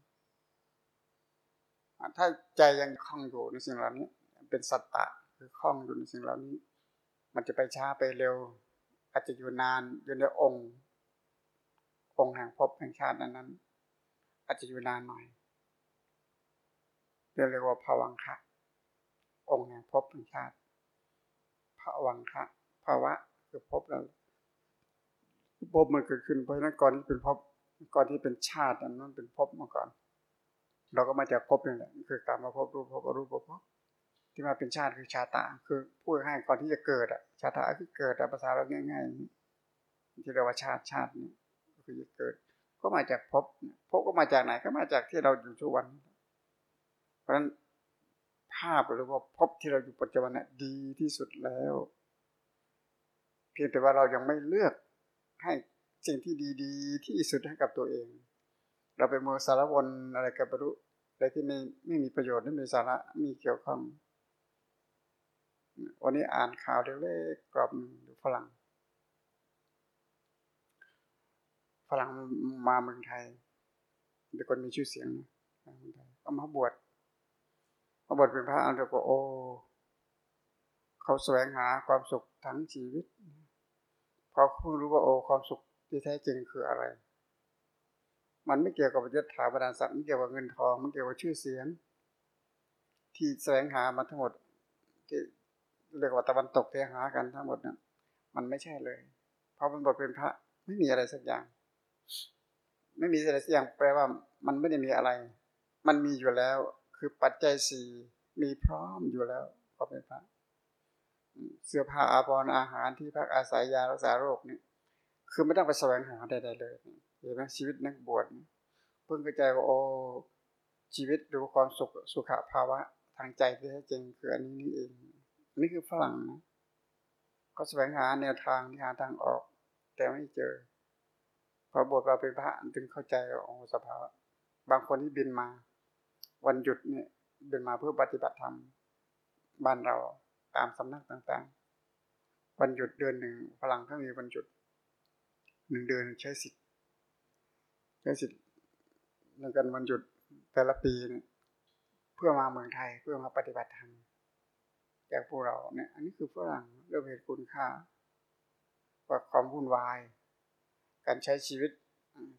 ถ้าใจยังคล่องอยู่ในสิ่งเหล่านี้ เป็นสัตตะคือคล่องอยู่ในสิ่งเหล่านี้ มันจะไปช้าไปเร็ว อาจจะอยู่นานอยู่ในองค์ องค์แห่งภพแห่งชาตินั้นนั้น อาจจะอยู่นานหน่อยเรียกว่าภวังคะองค์แห่งภพแห่งชาติภวังคะภาวะคือภพแล้วภพมันเกิดขึ้นเพราะฉะนั้นก่อนที่เป็นภพก่อนที่เป็นชาตินั้นเป็นภพมาก่อน เราก็มาจากภพนี่แหละคือการมาพบรูปพอรูปภพ ที่มาเป็นชาติคือชาตา คือพูดให้ก่อนที่จะเกิดอะชาตาคือเกิดแต่ภาษาเราง่ายๆที่เรียกว่าชาติชาตินี้คือจะเกิด ก็มาจากภพภพก็มาจากไหนก็มาจากที่เราอยู่ทุกวัน เพราะฉะนั้นภาพหรือว่าภพที่เราอยู่ปัจจุบันน่ะดีที่สุดแล้ว เพียงแต่ว่าเรายังไม่เลือกให้สิ่งที่ดี ๆ ที่สุดให้กับตัวเอง เราไปมัวสารวนอะไรกับรู้อะไรที่ไม่ไม่มีประโยชน์ไม่มีสาระมีเกี่ยวข้อง วันนี้อ่านข่าวเล็กๆกรอบดูฝรั่งฝรั่งมาเมืองไทยเป็นคนมีชื่อเสียงนะเมืองไทยก็มาบวชมาบวชเป็นพระอันเดอร์ก็โอเขาแสวงหาความสุขทั้งชีวิตพอเพิ่งรู้ว่าโอ้ความสุขที่แท้จริงคืออะไร มันไม่เกี่ยวกับยศถาบรรดาศักดิ์ไม่เกี่ยวกับเงินทองมันเกี่ยวกับชื่อเสียง ที่แสวงหามาทั้งหมดที่ เรียกว่าตะวันตกที่หากันทั้งหมดเนี่ยมันไม่ใช่เลยเพราะมันบทเป็นพระไม่มีอะไรสักอย่าง ไม่มีอะไรสักอย่างแปลว่ามันไม่ได้มีอะไร มันมีอยู่แล้ว คือปัจจัยสี่มีพร้อมอยู่แล้วก็เป็นพระเสื้อผ้าอาภรณ์อาหารที่พักอาศัยยารักษาโรคนี่คือไม่ต้องไปแสวงหาใดๆเลยเห็นไหมชีวิตนักบวชเพิ่งเข้าใจว่าโอ้ชีวิตหรือความสุขสุขภาวะทางใจที่แท้จริงคืออันนี้นี่เอง นี่คือฝรั่งนะก็แสวงหาแนวทางหาทางออก แต่ไม่เจอ พอบวชมาเป็นพระถึงเข้าใจโอ้สภาวะบางคนที่บินมา วันหยุดเนี่ยบินมาเพื่อปฏิบัติธรรมบ้านเราตามสำนักต่างๆ วันหยุดเดือนหนึ่งฝรั่งเขามีวันหยุดหนึ่งเดือนใช้สิทธิ์ใช้สิทธิ์ในการวันหยุดแต่ละปีเนี่ยเพื่อมาเมืองไทยเพื่อมาปฏิบัติธรรม แก่พวกเราเนี่ย อันนี้คือฝรั่งเรื่องเหตุคุณค่าว่าความวุ่นวาย การใช้ชีวิต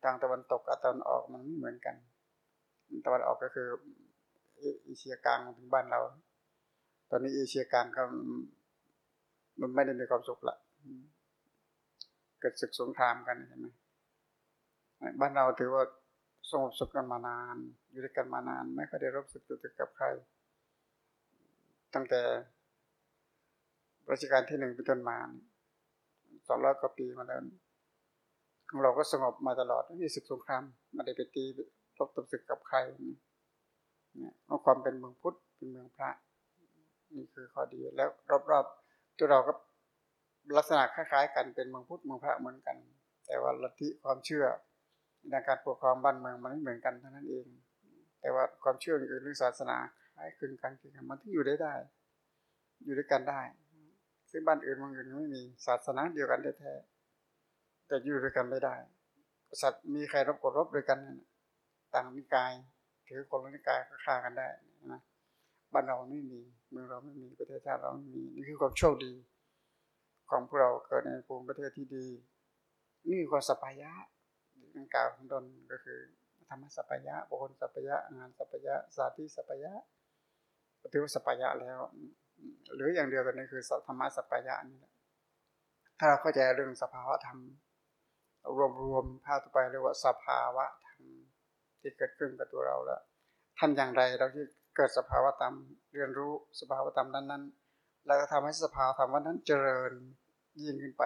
ทางตะวันตกกับตะวันออกมันไม่เหมือนกัน ตะวันออกก็คือเอเชียกลางถึงบ้านเรา ตอนนี้เอเชียกลางก็มันไม่ได้มีความสุขละเกิดศึกสงครามกันใช่ไหมบ้านเราถือว่าสงบสุขกันมานาน อยู่ด้วยกันมานาน ไม่เคยได้รบศึกตุกกับใคร ตั้งแต่ รัชกาลที่หนึ่งเป็นต้นมาสองร้อยกว่าปีมาแล้วของเราก็สงบมาตลอดไม่มีศึกสงครามไม่ได้ไปตีรบตบศึกกับใครเนี่ยความเป็นเมืองพุทธเป็นเมืองพระ นี่คือข้อดีแล้วรอบๆตัวเราก็ลักษณะคล้ายๆ กันเป็นเมืองพุทธเมืองพระเหมือนกัน แต่ว่าลัทธิความเชื่อในการปกครองบ้านเมืองมันไม่เหมือนกันเท่านั้นเอง แต่ว่าความเชื่ออื่นหรือศาสนาคล้ายคลึงกันคือมันที่อยู่ได้ได้ อยู่ด้วยกันได้ ซึ่งบ้านอื่นเมืองอื่นไม่มี ศาสนาเดียวกันแท้ๆแต่อยู่ด้วยกันไม่ได้ สัตว์มีใครรบกดรบด้วยกันต่างนิกาย ถือคนละนิกายก็ฆ่ากันได้นะบ้านเราไม่มีเมืองเราไม่มีประเทศชาติเราไม่มีนี่คือความโชคดี ของพวกเราเกิดในภูมิประเทศที่ดี นี่คือความสปายะนังกล่าวของตนก็คือธรรมสัพยะบุคคลสัพยะงานสัพยะสาธิสัพยะถือว่าสัพยะแล้ว หรืออย่างเดียวกันนี่คือธรรมะสัพยะนี่แหละถ้าเราเข้าใจเรื่องสภาวะธรรม รวมรวมภาพต่อไปเรียกว่าสภาวะธรรมที่เกิดขึ้นกับตัวเราแล้วทำอย่างไรเราที่เกิดสภาวะธรรมเรียนรู้สภาวะธรรมนั้นนั้นแล้วก็ทำให้สภาวะธรรมวันนั้นเจริญยิ่งขึ้นไป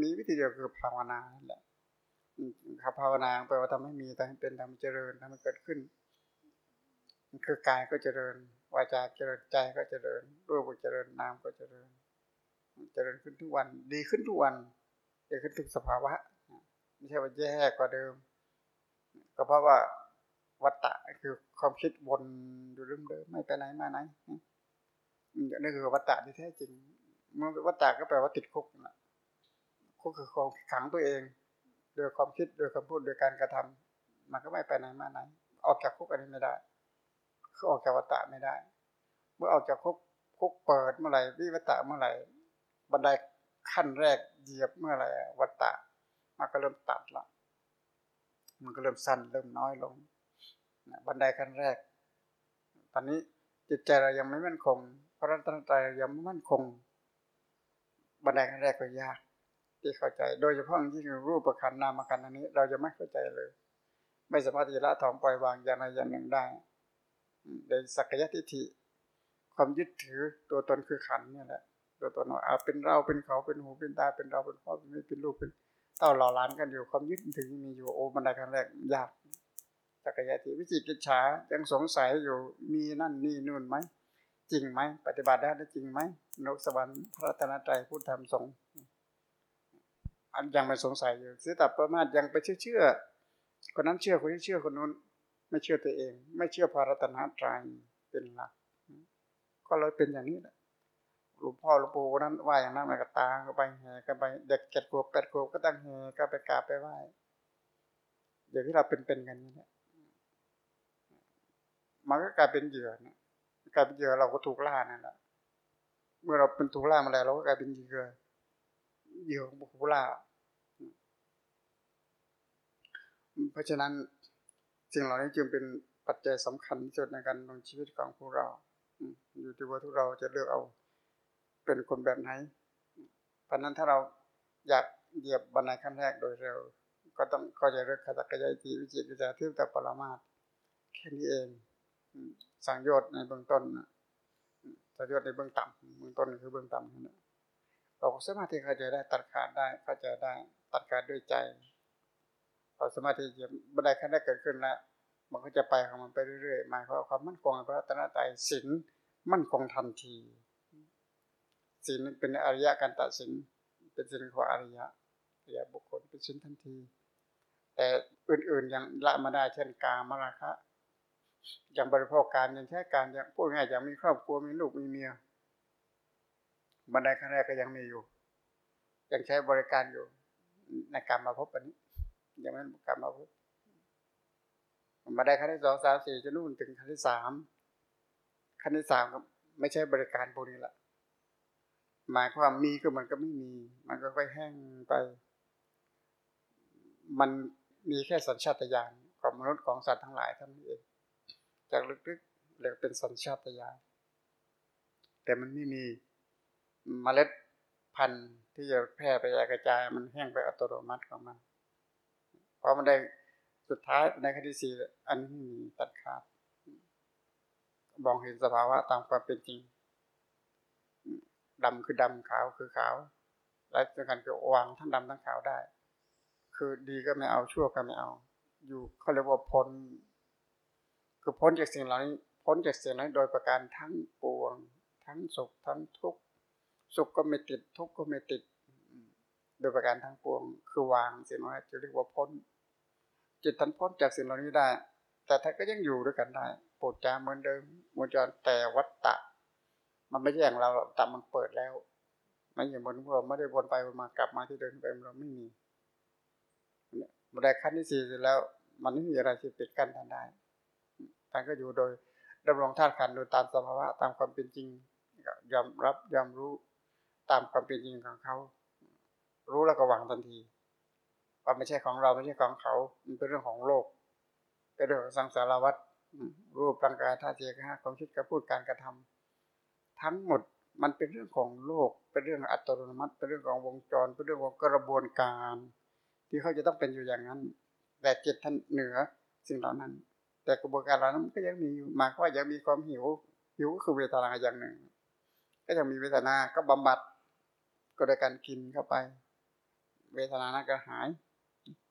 มีวิธีเดียวคือภาวนานแหละครับภาวนาแปลว่าทำให้มีทำให้เป็นทำให้เจริญทำให้เกิดขึ้น คือกายก็เจริญ วาจาเจริญใจก็เจริญรูปก็เจริญนามก็เจริญ เจริญขึ้นทุกวัน ดีขึ้นทุกวันดีขึ้นทุกสภาวะไม่ใช่ว่าแย่กว่าเดิม ก็เพราะว่าวัตตะคือความคิดวนอยู่เดิมไม่ไปไหนมาไหนนี่คือวัตตะที่แท้จริงเมื่อวัตตะก็แปลว่าติดคุกนะคุกคือความขังตัวเองโดยความคิดโดยคำพูดโดยการกระทำมันก็ไม่ไปไหนมาไหน ออกจากคุกอันนี้ไม่ได้ อออกจากวัตตะไม่ได้ เมื่อออกจากคุกคุกเปิดเมื่อไหร่วิวัตตะเมื่อไหร่บันไดขั้นแรกเหยียบเมื่อไหร่วัตตะมันก็เริ่มตัดละมันก็เริ่มสั้นเริ่มน้อยลงบันไดขั้นแรก ตอนนี้จิตใจเรายังไม่มั่นคง เพราะรัตนตรัยยังไม่มั่นคง บันไดขั้นแรกก็ยากที่เข้าใจ โดยเฉพาะที่คือรูปประคันนามคันอันนี้ เราจะไม่เข้าใจเลย ไม่สามารถที่จะละถอนปล่อยวางอย่างใดอย่างหนึ่งได้ โดยสักยะทิฏฐิ ความยึดถือตัวตนคือขันนี่แหละตัวตนว่าเป็นเราเป็นเขาเป็นหูเป็นตาเป็นเราเป็นพ่อเป็นแม่เป็นลูกเป็นเต้าหล่อล้านกันอยู่ความยึดถือมีอยู่โอ้บันไดขั้นแรกยากสักยะทิวิจิกิจฉายังสงสัยอยู่มีนั่นนี่นู่นไหมจริงไหมปฏิบัติได้จริงไหมนกสวรรค์พระตนตรัยพูดธรรมสงอันยังไม่สงสัยอยู่สิแต่ประมาทยังไปเชื่อเชื่อคนนั้นเชื่อคนนี้เชื่อคนนู้น ไม่เชื่อตัวเอง ไม่เชื่อพระรัตนตรัยเป็นหลัก ก็เลยเป็นอย่างนี้แหละหลวงพ่อหลวงปู่นั้นไหวอย่างนั้นมากตาก็ไปแห่ก็ไปเด็กเจ็ดขวบแปดขวบก็ตั้งแห่ก็ไปกราบไปไหว้อย่างที่เราเป็นๆกันนี่แหละมันก็กลายเป็นเหยื่อนะกลายเป็นเหยื่อเราก็ถูกล่านั่นแหละเมื่อเราเป็นถูกล่ามาแล้วเราก็กลายเป็นเหยื่อเหยื่อของผู้ล่า เพราะฉะนั้น สิ่งเหล่านี้จึงเป็นปัจจัยสำคัญที่สุดในการดำรงชีวิตของพวกเรา อยู่ที่ว่าทุกเราจะเลือกเอาเป็นคนแบบไหนเพราะนั้นถ้าเราอยากเหยียบบันไดขั้นแรกโดยเร็ว ก็ต้องก็จะเลือกขจักรยายจีวิจิตวิจารทิพย์แต่ปรมาตแค่นี้เองสังโยชน์ในเบื้องต้นสังโยชน์ในเบื้องต่ำเบื้องต้นคือเบื้องต่ำนั่นเราสามารถที่เข้าใจได้ตัดขาดได้เข้าใจได้ ตัดขาดด้วยใจ เราสมารถที่จะบันไดขั้นแรกเกิดขึ้นแล้วมันก็จะไปของมันไปเรื่อยๆหมายความความมั่นคงในพระตนตรัยศีลมั่นคงทันทีศีลเป็นอริยะการตัดสินเป็นศีลของอริยะอริยะบุคคลเป็นศีลทันที แต่อื่นๆยังละมาได้เช่นกามราคะอย่างบริโภคการยังแค่การยังพูดง่ายอย่างมีครอบครัวมีลูกมีเมียบันไดขั้นแรกก็ยังมีอยู่ ยังใช้บริการอยู่ในการมาพบอันนี้ ยังไม่การมาพบบันได้ขั้นที่สองสามสี่จะนู่นถึงขั้นที่สามขั้นที่สามก็ไม่ใช่บริการพวกนี้ละหมายความมีก็มันก็ไม่มี มันก็ค่อยแห้งไป มันมีแค่สัญชาตญาณของมนุษย์ของสัตว์ทั้งหลายเท่านั้นเองจากลึกๆเรียกเป็นสัญชาตญาณแต่มันไม่มีเมล็ดพันธุ์ที่จะแพร่ไปกระจาย มันแห้งไปอัตโนมัติของมัน พอมันได้สุดท้ายในคดีสี่อันนี้ไม่มีตัดขาดมองเห็นสภาวะตามความเป็นจริงดำคือดำขาวคือขาวและสำคัญคือวางทั้งดำทั้งขาวได้ คือดีก็ไม่เอาชั่วก็ไม่เอา อยู่เขาเรียกว่าพ้นคือพ้นจากสิ่งเหล่านี้พ้นจากสิ่งนั้นโดยประการทั้งปวง ทั้งสุขทั้งทุกข์สุขก็ไม่ติดทุกข์ก็ไม่ติด โดยประการทั้งปวง คือวางสิ่งเหล่านี้จะเรียกว่าพ้น จิตทันพ้นจากสิ่งเหล่านี้ได้ แต่ท่านก็ยังอยู่ด้วยกันได้ปวดจาเหมือนเดิมมวงจรแต่วัตตะ มันไม่ใช่อย่างเราแต่มันเปิดแล้วไม่อย่างบนพวกเราไม่ได้วนไปวนมากลับมาที่เดินไปเราไม่มีบันไดขั้นที่สี่เสร็จแล้ว มันไม่มีอะไรที่ปิดกั้นท่านได้ท่านก็อยู่โดยดำรงธาตุขันโดยตามสภาวะตามความเป็นจริงยอมรับยอมรู้ตามความเป็นจริงของเขา รู้แล้วก็วางทันทีว่าไม่ใช่ของเราไม่ใช่ของเขา มันเป็นเรื่องของโลกเป็นเรื่องของสังสารวัฏรูปร่างกายท่าทีกระความคิดการพูดการกระทำทั้งหมดมันเป็นเรื่องของโลก เป็นเรื่องอัตโนมัติ เป็นเรื่องของวงจร เป็นเรื่องของกระบวนการ ที่เขาจะต้องเป็นอยู่อย่างนั้น แต่จิตท่านเหนือสิ่งเหล่านั้น แต่กระบวนการเหล่านั้นก็ยังมีอยู่หมายว่ายังมีความหิวหิวก็คือเวทนาอย่างหนึ่ง ก็ยังมีเวทนาก็บำบัดก็โดยการกินเข้าไป เวทนานั้นก็หาย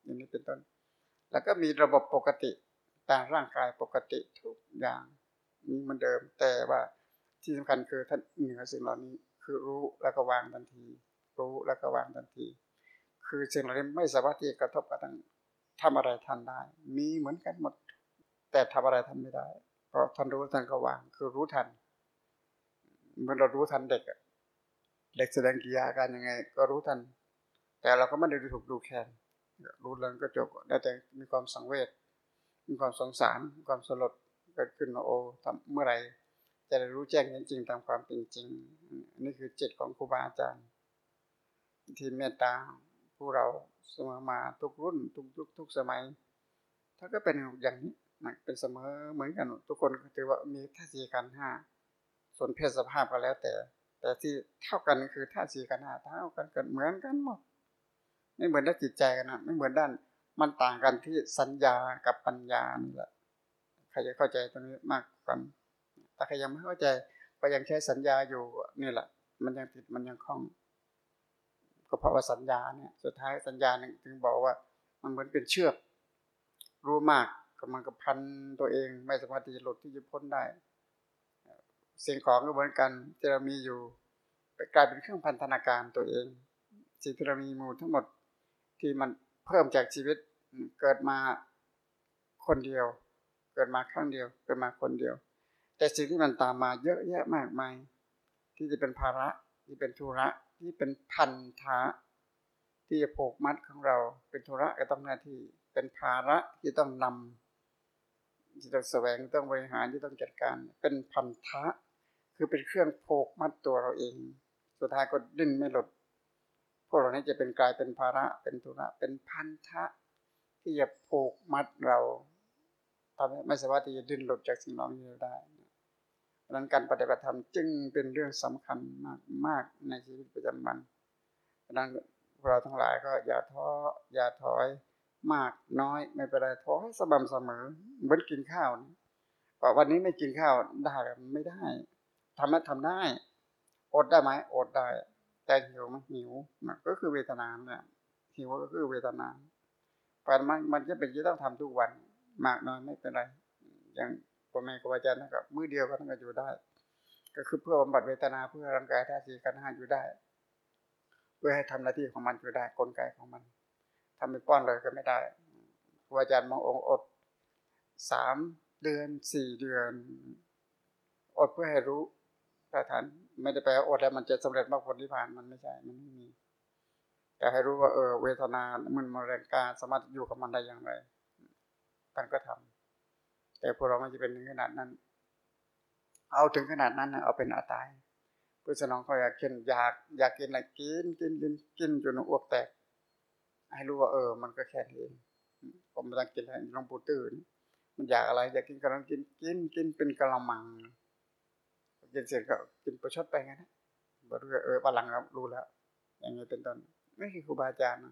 อย่างนี้เป็นต้น แล้วก็มีระบบปกติต่างร่างกายปกติทุกอย่างมีเหมือนเดิมแต่ว่าที่สำคัญคือท่านเหนือสิ่งเหล่านี้คือรู้แล้วก็วางทันที รู้แล้วก็วางทันที คือสิ่งเหล่านี้ไม่สามารถที่กระทบกระทั่งทำอะไรทันได้ มีเหมือนกันหมด แต่ทำอะไรทันไม่ได้ เพราะท่านรู้ท่านก็วาง คือรู้ทันเหมื่อเรารู้ทันเด็กเด็กแสดงกิริยาการยังไง ก็รู้ทัน แต่เราก็ไม่ได้ดูถูกดูแคลนรู้แล้วก็จบได้แต่มีความสังเวชมีความสงสารความสลดเกิดขึ้นโอ้ทำเมื่อไหร่จะได้รู้แจ้งจริงตามความเป็นจริง นี่คือจิตของครูบาอาจารย์ ที่เมตตาผู้เราเสมอมาทุกรุ่นทุกยุคทุกสมัย ถ้าก็เป็นอย่างนี้เป็นเสมอเหมือนกัน ทุกคนถือว่ามีท่าสีกันห้าส่วนเพศสภาพก็แล้วแต่ แต่ที่เท่ากันคือท่าสีกันห้าเท่ากันเกันเหมือนกันหมด ไม่เหมือนด้านจิตใจกันนะไม่เหมือนด้านมันต่างกันที่สัญญากับปัญญานี่แหละใครจะเข้าใจตรงนี้มากกว่าแต่ใครยังไม่เข้าใจก็ยังใช้สัญญาอยู่นี่แหละ มันยังติดมันยังคล้อง ก็เพราะว่าสัญญาเนี่ย สุดท้ายสัญญาหนึ่งถึงบอกว่า มันเหมือนเป็นเชือก รู้มากก็มันก็พันตัวเอง ไม่สามารถที่จะหลุดที่จะพ้นได้สิ่งของก็เหมือนกันที่เรามีอยู่ไปกลายเป็นเครื่องพันธนาการตัวเองสิ่งที่เรามีมูลทั้งหมด ที่มันเพิ่มจากชีวิตเกิดมาคนเดียว เกิดมาครั้งเดียว เกิดมาคนเดียว แต่สิ่งที่มันตามมาเยอะแยะมากมาย ที่จะเป็นภาระที่เป็นธุระที่เป็นพันธะที่จะผูกมัดของเรา เป็นธุระก็ต้องหน้าที่ เป็นภาระที่ต้องนำที่ต้องแสวงต้องบริหารที่ต้องจัดการ เป็นพันธะคือเป็นเครื่องผูกมัดตัวเราเอง สุดท้ายก็ดิ้นไม่หลุด วกเรานี้จะเป็นกลายเป็นภาระเป็นธุระเป็นพันธะ ที่จะผูกมัดเราทำให้ไม่สามารถที่จะดิ้นหลุดจากสิ่งเหล่านี้ได้ดังนั้นการปฏิบัติธรรมจึงเป็นเรื่องสำคัญมากมากในชีวิตประจำวันดังนั้นเราทั้งหลายก็อย่าท้ออย่าถอยมากน้อยไม่เป็นไรท้อให้สม่ำเสมอเหมือนกินข้าวว่าวันนี้ไม่กินข้าวได้ไม่ได้ทำได้ทำได้ อดได้ไหมอดได้ ใจหิวมันหิวมันก็คือเวทนาเนี่ยหิวก็คือเวทนาแต่มันมันจะเป็นที่ต้องทำทุกวัน มากน้อยไม่เป็นไร อย่างพ่อแม่ครูอาจารย์นะครับมือเดียวก็ต้องอยู่ได้ ก็คือเพื่อบำบัดเวทนาเพื่อร่างกายท่าทีกันห้าอยู่ได้ เพื่อให้ทำหน้าที่ของมันอยู่ได้กลไกของมันทำไปป้อนเลยก็ไม่ได้ครูอาจารย์มององค์อดสามเดือนสี่เดือน อดเพื่อให้รู้าทานไม่ได้แปลอดแล้วมันจะสำเร็จมากผลที่ผ่านมันไม่ใช่มันไม่มี แต่ให้รู้ว่าเออเวทนามันมาแรงกาสามารถอยู่กับมันได้อย่างไรท่านก็ทำแต่พวกเราไม่จะเป็นถึงขนาดนั้น เอาถึงขนาดนั้นเอาเป็นอาตายเพื่อสนองเขาอยากกินอยากอยากกินอะไรกินกินกินกินจนอ้วกแตก ให้รู้ว่าเออ มันก็แค่นี้เองผมไม่ต้องกินอะไรลองปูตื่นมันอยากอะไร อยากกินกระลังกินกินกินเป็นกระมัง กินเสร็จก็กินประชดไปงั้นนะบรู้เออปลังครับรู้แล้วอย่างนี้เป็นต้นไม่คือครูบาอาจารย์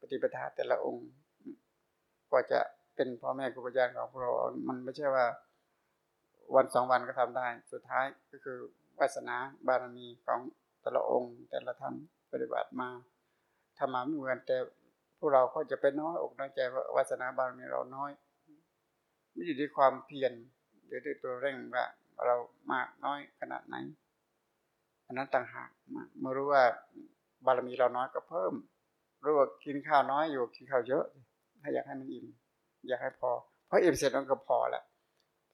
ปฏิปทาแต่ละองค์ก็จะเป็นพ่อแม่ครูบาอาจารย์ของเรา มันไม่ใช่ว่าวันสองวันก็ทำได้ สุดท้ายก็คือวาสนาบารมีของแต่ละองค์ แต่ละท่านปฏิบัติมาทำมาไม่เหมือนแต่พวกเราก็จะเป็นน้อยอกน้อยใจว่าวาสนาบารมีเราน้อย ไม่อยู่ที่ความเพียรหรือด้วยตัวเร่งว่า เรามากน้อยขนาดไหนอันนั้นต่างหากเมื่อรู้ว่าบารมีเราน้อยก็เพิ่มรู้ว่ากินข้าวน้อยอยู่กินข้าวเยอะ ถ้าอยากให้มันอิ่มอยากให้พอ เพราะอิ่มเสร็จมันก็พอแล้ว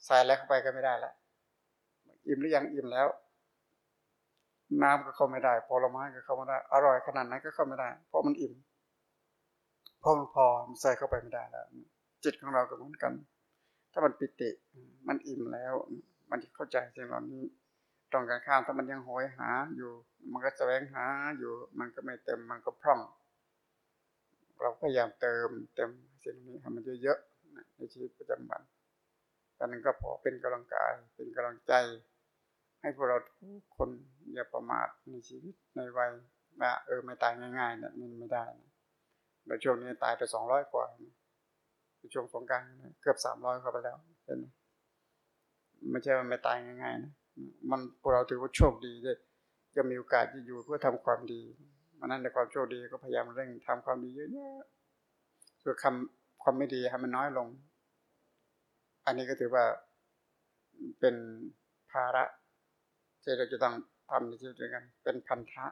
ใส่แล้วเข้าไปก็ไม่ได้ล้วอิ่มหรือยังอิ่มแล้ว น้ำก็เข้าไม่ได้ผลไม้ก็เข้าไม่ได้ อร่อยขนาดนั้นก็เข้าไม่ได้ เพราะมันอิ่มเพราะมันพอมันใส่เข้าไปไม่ได้แล้วจิตของเราก็เหมือนกัน ถ้ามันปิติมันอิ่มแล้ว มันจะเข้าใจสิ่งเหล่านี้ตรงกันข้ามถ้ามันยังโหยหาอยู่ มันก็แสวงหาอยู่ มันก็ไม่เต็มมันก็พร่อง เราพยายามเติมเต็มสิ่งนี้ให้มันเยอะๆในชีวิตประจำวันตอนนั้นก็พอเป็นกำลังกายเป็นกำลังใจ ให้พวกเราทุกคนอย่าประมาทในชีวิตในวัยว่าเออไม่ตายง่ายๆเนี่ยมันไม่ได้แล้วช่วงนี้ตายไปสองร้อยกว่าช่วงสงการเกือบสามร้อยเข้าไปแล้วเห็นไหม ไม่ใช่ว่าไม่ตายง่ายๆนะมันพวกเราถือว่าโชคดีเลยจะมีโอกาสที่อยู่เพื่อทำความดีมันนั้นในความโชคดีก็พยายามเร่งทำความดีเยอะๆเพื่อคำความไม่ดีให้มันน้อยลง อันนี้ก็ถือว่าเป็นภาระที่เราจะต้องทำในชีวิตด้วยกัน เป็นพันธะ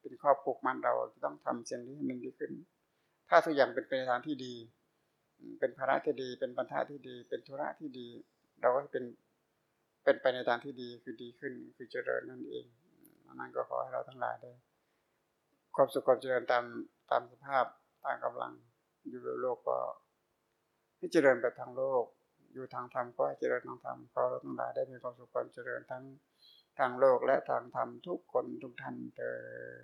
เป็นข้อผูกมัดเราจะต้องทำสิ่งนี้ให้มันดีขึ้น ถ้าทุกอย่างเป็นไปในทางที่ดี เป็นภาระที่ดี เป็นปัญหาที่ดี เป็นธุระที่ดี เราก็เป็น เป็นไปในทางที่ดีคือดีขึ้นคือเจริญนั่นเองนั้นก็ขอให้เราทั้งหลายได้ความสุขความเจริญตามตามสภาพตามกำลังอยู่ในโลกก็ให้เจริญแบบทางโลก อยู่ทางธรรมก็ให้เจริญทางธรรมขอเราทั้งหลายได้มีความสุขความเจริญทั้งทางโลกและทางธรรมทุกคนทุกท่านเถิ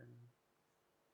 ด